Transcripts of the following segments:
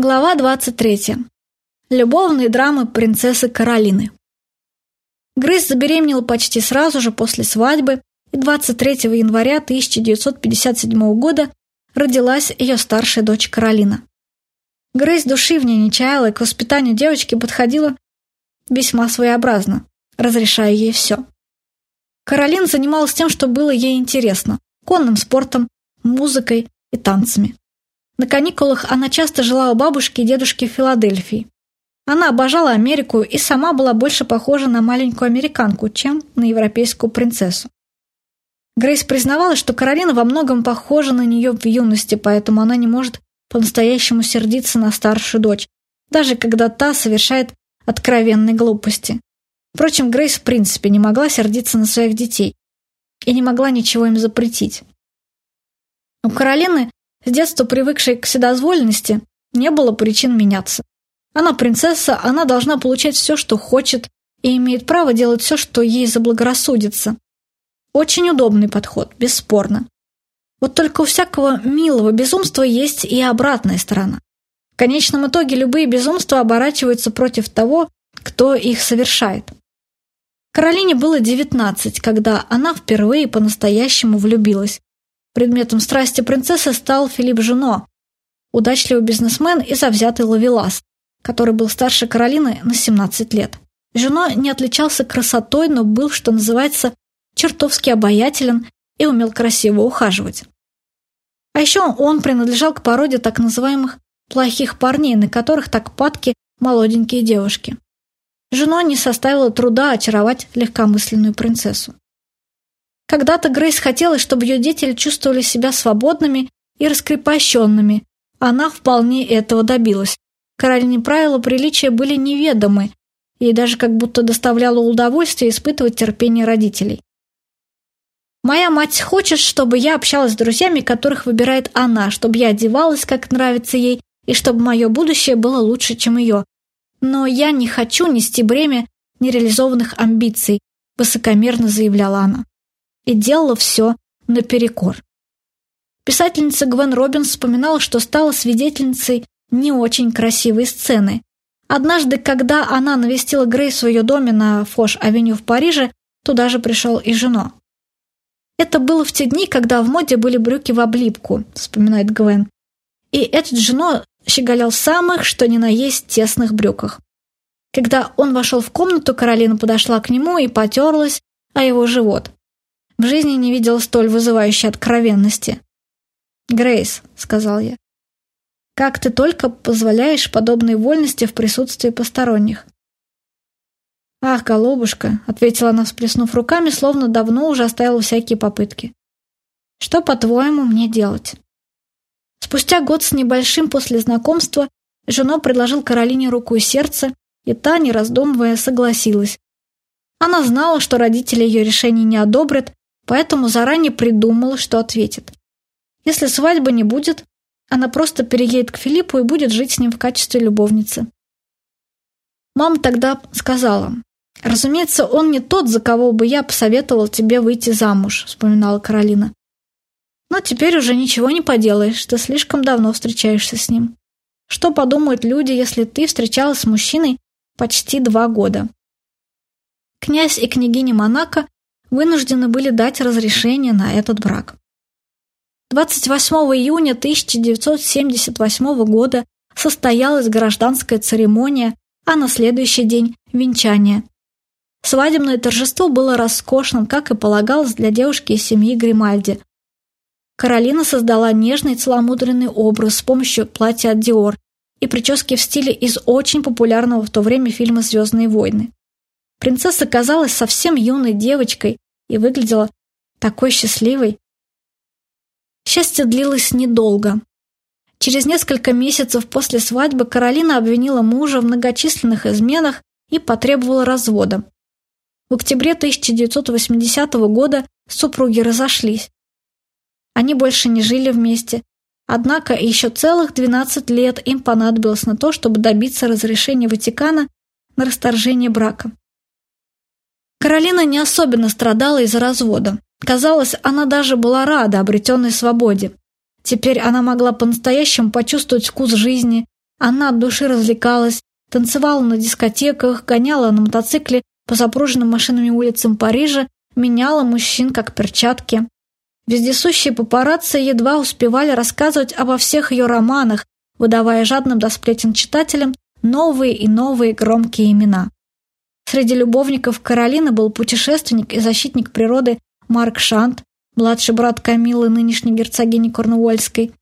Глава 23. Любовные драмы принцессы Каролины. Грейс забеременела почти сразу же после свадьбы, и 23 января 1957 года родилась ее старшая дочь Каролина. Грейс души в ней не чаяла и к воспитанию девочки подходила весьма своеобразно, разрешая ей все. Каролина занималась тем, что было ей интересно – конным спортом, музыкой и танцами. На каникулах она часто жила у бабушки и дедушки в Филадельфии. Она обожала Америку и сама была больше похожа на маленькую американку, чем на европейскую принцессу. Грейс признавалась, что Каролина во многом похожа на нее в юности, поэтому она не может по-настоящему сердиться на старшую дочь, даже когда та совершает откровенные глупости. Впрочем, Грейс в принципе не могла сердиться на своих детей и не могла ничего им запретить. У Каролины с детства привыкшей к вседозволенности, не было причин меняться. Она принцесса, она должна получать все, что хочет, и имеет право делать все, что ей заблагорассудится. Очень удобный подход, бесспорно. Вот только у всякого милого безумства есть и обратная сторона. В конечном итоге любые безумства оборачиваются против того, кто их совершает. Каролине было 19, когда она впервые по-настоящему влюбилась. Предметом страсти принцессы стал Филипп Жено, удачливый бизнесмен и завзятый ловелас, который был старше Каролины на 17 лет. Жено не отличался красотой, но был, что называется, чертовски обаятелен и умел красиво ухаживать. А еще он принадлежал к породе так называемых «плохих парней», на которых так падки молоденькие девушки. Жено не составило труда очаровать легкомысленную принцессу. Когда-то Грейс хотела, чтобы ее дети чувствовали себя свободными и раскрепощенными. Она вполне этого добилась. Каролине правила приличия были неведомы, ей даже как будто доставляло удовольствие испытывать терпение родителей. Моя мать хочет, чтобы я общалась с друзьями, которых выбирает она, чтобы я одевалась, как нравится ей, и чтобы мое будущее было лучше, чем ее. Но я не хочу нести бремя нереализованных амбиций, высокомерно заявляла она и делала все наперекор. Писательница Гвен Робинс вспоминала, что стала свидетельницей не очень красивой сцены. Однажды, когда она навестила Грейс в ее доме на Фош-авеню в Париже, туда же пришел и жена. «Это было в те дни, когда в моде были брюки в облипку», — вспоминает Гвен. И этот жено щеголял самых, что ни на есть, тесных брюках. Когда он вошел в комнату, Каролина подошла к нему и потерлась о его живот. В жизни не видел столь вызывающей откровенности. «Грейс», — сказал я, — «как ты только позволяешь подобные вольности в присутствии посторонних?» «Ах, голубушка», — ответила она, всплеснув руками, словно давно уже оставила всякие попытки. «Что, по-твоему, мне делать?» Спустя год с небольшим после знакомства Жено предложил Каролине руку и сердце, и та, не раздумывая, согласилась. Она знала, что родители ее решений не одобрят, поэтому заранее придумала, что ответит. Если свадьбы не будет, она просто переедет к Филиппу и будет жить с ним в качестве любовницы. Мама тогда сказала, «Разумеется, он не тот, за кого бы я посоветовал тебе выйти замуж», вспоминала Каролина. «Но теперь уже ничего не поделаешь, ты слишком давно встречаешься с ним. Что подумают люди, если ты встречалась с мужчиной почти два года?» Князь и княгиня Монако вынуждены были дать разрешение на этот брак. 28 июня 1978 года состоялась гражданская церемония, а на следующий день – венчание. Свадебное торжество было роскошным, как и полагалось для девушки из семьи Гримальди. Каролина создала нежный целомудренный образ с помощью платья от Диор и прически в стиле из очень популярного в то время фильма «Звездные войны». Принцесса казалась совсем юной девочкой и выглядела такой счастливой. Счастье длилось недолго. Через несколько месяцев после свадьбы Каролина обвинила мужа в многочисленных изменах и потребовала развода. В октябре 1980 года супруги разошлись. Они больше не жили вместе, однако еще целых 12 лет им понадобилось на то, чтобы добиться разрешения Ватикана на расторжение брака. Каролина не особенно страдала из-за развода. Казалось, она даже была рада обретенной свободе. Теперь она могла по-настоящему почувствовать вкус жизни, Она от души развлекалась, танцевала на дискотеках, гоняла на мотоцикле по запруженным машинами улицам Парижа, меняла мужчин как перчатки. Вездесущие папарацци едва успевали рассказывать обо всех ее романах, выдавая жадным до сплетен читателям новые и новые громкие имена. Среди любовников Каролины был путешественник и защитник природы Марк Шант, младший брат Камилы, нынешней герцогини Корнуольской,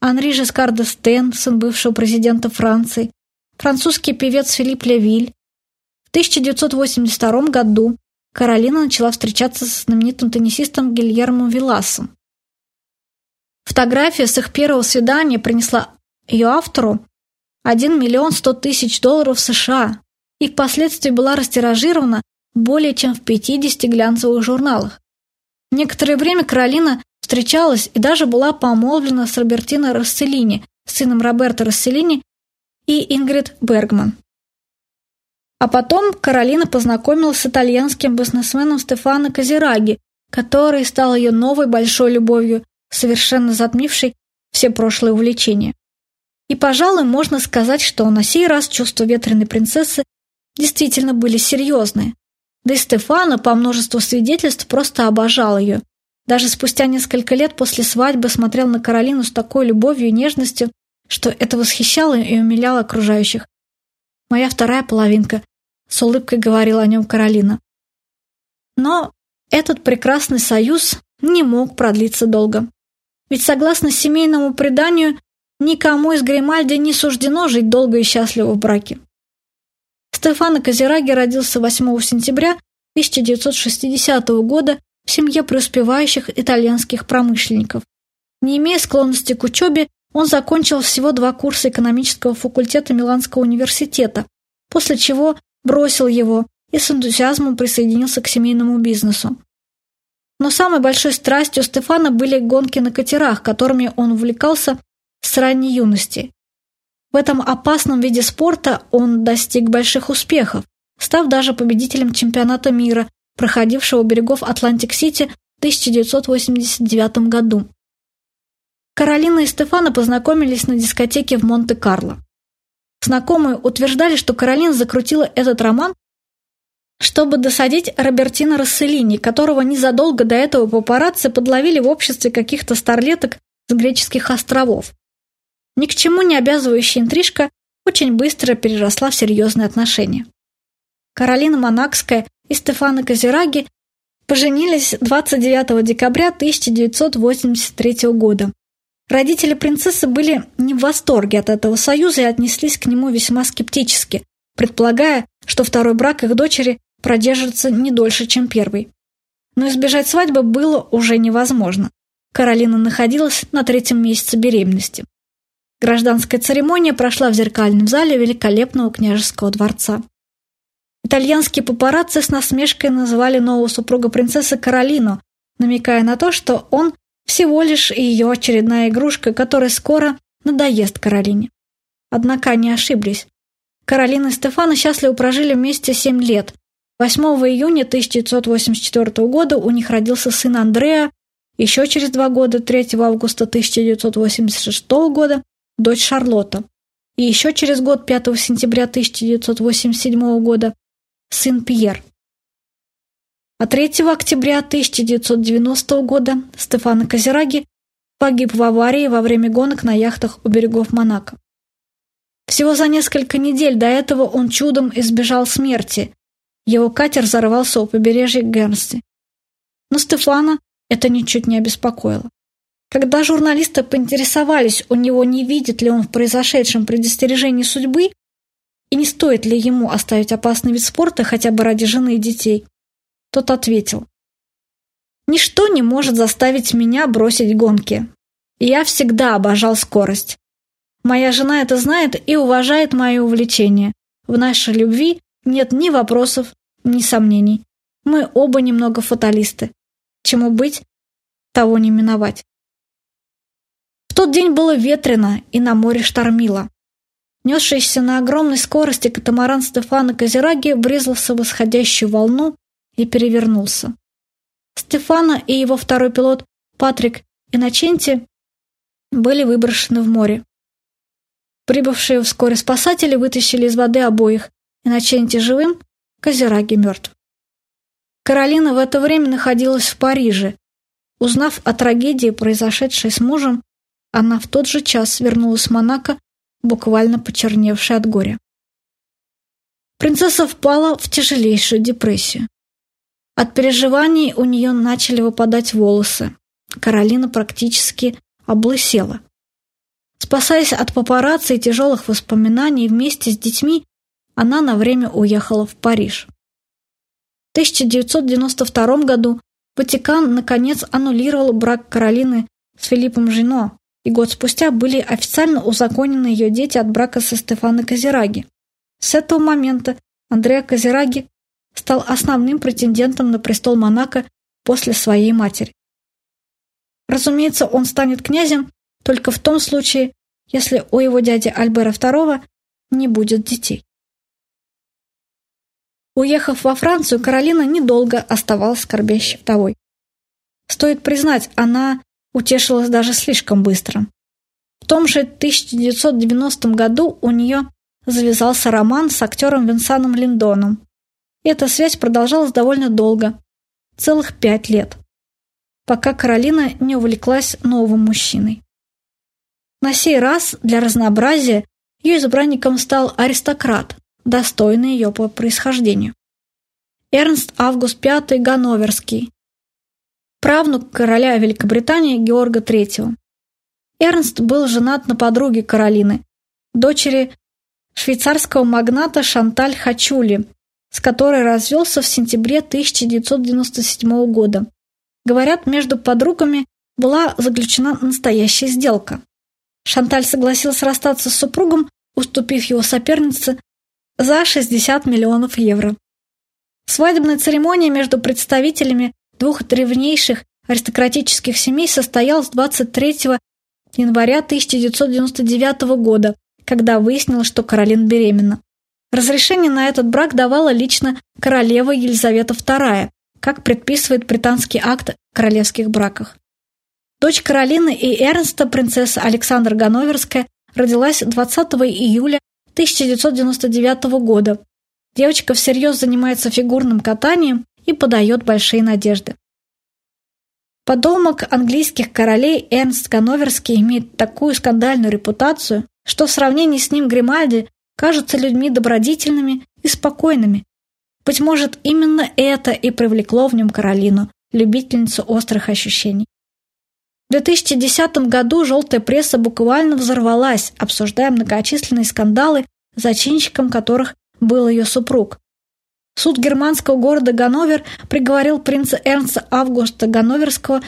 Анри Жескар де Стен, сын бывшего президента Франции, французский певец Филипп Левиль. В 1982 году Каролина начала встречаться со знаменитым теннисистом Гильермо Виласом. Фотография с их первого свидания принесла ее автору 1 миллион 100 тысяч долларов США и впоследствии была растиражирована более чем в 50 глянцевых журналах. Некоторое время Каролина встречалась и даже была помолвлена с Робертино Расселини, сыном Роберто Расселини и Ингрид Бергман. А потом Каролина познакомилась с итальянским бизнесменом Стефано Казираги, который стал ее новой большой любовью, совершенно затмившей все прошлые увлечения. И, пожалуй, можно сказать, что на сей раз чувства ветреной принцессы действительно были серьезные. Да и Стефано по множеству свидетельств просто обожал ее. Даже спустя несколько лет после свадьбы смотрел на Каролину с такой любовью и нежностью, что это восхищало и умиляло окружающих. «Моя вторая половинка», — с улыбкой говорила о нем Каролина. Но этот прекрасный союз не мог продлиться долго. Ведь согласно семейному преданию, никому из Гримальди не суждено жить долго и счастливо в браке. Стефано Казираги родился 8 сентября 1960 года в семье преуспевающих итальянских промышленников. Не имея склонности к учебе, он закончил всего два курса экономического факультета Миланского университета, после чего бросил его и с энтузиазмом присоединился к семейному бизнесу. Но самой большой страстью Стефано были гонки на катерах, которыми он увлекался с ранней юности. В этом опасном виде спорта он достиг больших успехов, став даже победителем чемпионата мира, проходившего у берегов Атлантик-Сити в 1989 году. Каролина и Стефана познакомились на дискотеке в Монте-Карло. Знакомые утверждали, что Каролина закрутила этот роман, чтобы досадить Робертино Расселини, которого незадолго до этого папарацци подловили в обществе каких-то старлеток с греческих островов. Ни к чему не обязывающая интрижка очень быстро переросла в серьезные отношения. Каролина Монакская и Стефано Казираги поженились 29 декабря 1983 года. Родители принцессы были не в восторге от этого союза и отнеслись к нему весьма скептически, предполагая, что второй брак их дочери продержится не дольше, чем первый. Но избежать свадьбы было уже невозможно. Каролина находилась на третьем месяце беременности. Гражданская церемония прошла в зеркальном зале великолепного княжеского дворца. Итальянские папарацци с насмешкой называли нового супруга принцессы Каролину, намекая на то, что он всего лишь ее очередная игрушка, которая скоро надоест Каролине. Однако они ошиблись. Каролина и Стефана счастливо прожили вместе семь лет. 8 июня 1984 года у них родился сын Андреа, еще через два года, 3 августа 1986 года, дочь Шарлотта. И еще через год, 5 сентября 1987 года, сын Пьер. А 3 октября 1990 года Стефано Казираги погиб в аварии во время гонок на яхтах у берегов Монако. Всего за несколько недель до этого он чудом избежал смерти. Его катер взорвался у побережья Гернсти. Но Стефана это ничуть не обеспокоило. Когда журналисты поинтересовались у него, не видит ли он в произошедшем предостережении судьбы и не стоит ли ему оставить опасный вид спорта хотя бы ради жены и детей, тот ответил. «Ничто не может заставить меня бросить гонки. Я всегда обожал скорость. Моя жена это знает и уважает мое увлечение. В нашей любви нет ни вопросов, ни сомнений. Мы оба немного фаталисты. Чему быть, того не миновать тот день было ветрено и на море штормило. Несшийся на огромной скорости катамаран Стефана Казираги врезался в восходящую волну и перевернулся. Стефана и его второй пилот Патрик Иначенти были выброшены в море. Прибывшие вскоре спасатели вытащили из воды обоих, и начните живым, Козераги мертв. Каролина в это время находилась в Париже. Узнав о трагедии, произошедшей с мужем, она в тот же час вернулась в Монако, буквально почерневшая от горя. Принцесса впала в тяжелейшую депрессию. От переживаний у нее начали выпадать волосы. Каролина практически облысела. Спасаясь от папарацци и тяжелых воспоминаний вместе с детьми, она на время уехала в Париж. В 1992 году Ватикан наконец аннулировал брак Каролины с Филиппом Жино, и год спустя были официально узаконены ее дети от брака со Стефано Казираги. С этого момента Андреа Казираги стал основным претендентом на престол Монако после своей матери. Разумеется, он станет князем только в том случае, если у его дяди Альбера II не будет детей. Уехав во Францию, Каролина недолго оставалась скорбящей вдовой. Стоит признать, она утешилась даже слишком быстро. В том же 1990 году у нее завязался роман с актером Винсаном Линдоном. Эта связь продолжалась довольно долго, целых пять лет, пока Каролина не увлеклась новым мужчиной. На сей раз для разнообразия ее избранником стал аристократ, достойный ее по происхождению. Эрнст Август V Ганноверский, правнук короля Великобритании Георга III. Эрнст был женат на подруге Каролины, дочери швейцарского магната Шанталь Хачули, с которой развелся в сентябре 1997 года. Говорят, между подругами была заключена настоящая сделка. Шанталь согласилась расстаться с супругом, уступив его сопернице за 60 миллионов евро. Свадебная церемония между представителями двух древнейших аристократических семей состоялась 23 января 1999 года, когда выяснилось, что Каролин беременна. Разрешение на этот брак давала лично королева Елизавета II, как предписывает британский акт о королевских браках. Дочь Каролины и Эрнста, принцесса Александра Ганноверская, родилась 20 июля 1999 года. Девочка всерьез занимается фигурным катанием и подает большие надежды. Подомок английских королей Эрнст Ганноверский имеет такую скандальную репутацию, что в сравнении с ним Гримальди кажутся людьми добродетельными и спокойными. Быть может, именно это и привлекло в нем Каролину, любительницу острых ощущений. В 2010 году желтая пресса буквально взорвалась, обсуждая многочисленные скандалы, зачинщиком которых был ее супруг. Суд германского города Ганновер приговорил принца Эрнста Августа Ганноверского,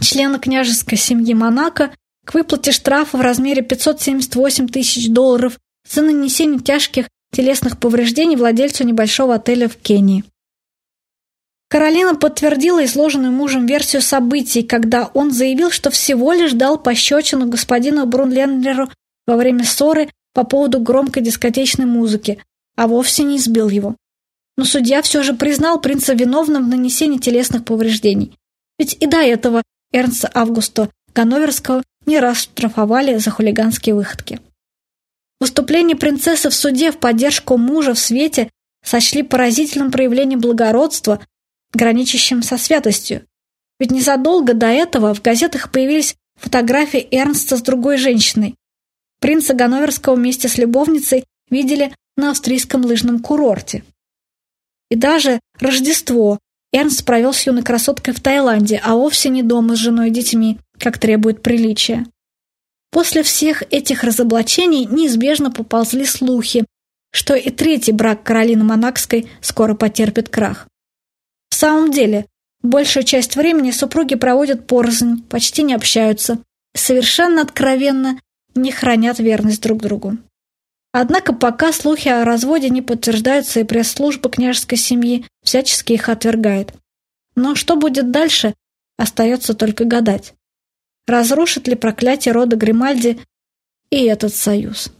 члена княжеской семьи Монако, к выплате штрафа в размере 578 тысяч долларов за нанесение тяжких телесных повреждений владельцу небольшого отеля в Кении. Каролина подтвердила изложенную мужем версию событий, когда он заявил, что всего лишь дал пощечину господину Брунлендлеру во время ссоры по поводу громкой дискотечной музыки, а вовсе не избил его. Но судья все же признал принца виновным в нанесении телесных повреждений. Ведь и до этого Эрнста Августа Ганноверского не раз штрафовали за хулиганские выходки. Выступление принцессы в суде в поддержку мужа в свете сочли поразительным проявлением благородства, граничащим со святостью. Ведь незадолго до этого в газетах появились фотографии Эрнста с другой женщиной. Принца Ганноверского вместе с любовницей видели на австрийском лыжном курорте. И даже Рождество Эрнст провел с юной красоткой в Таиланде, а вовсе не дома с женой и детьми, как требует приличия. После всех этих разоблачений неизбежно поползли слухи, что и третий брак Каролины Монакской скоро потерпит крах. В самом деле, большую часть времени супруги проводят порознь, почти не общаются, совершенно откровенно не хранят верность друг другу. Однако пока слухи о разводе не подтверждаются и пресс-служба княжеской семьи всячески их отвергает. Но что будет дальше, остается только гадать. Разрушит ли проклятие рода Гримальди и этот союз?